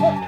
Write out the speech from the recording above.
Oh.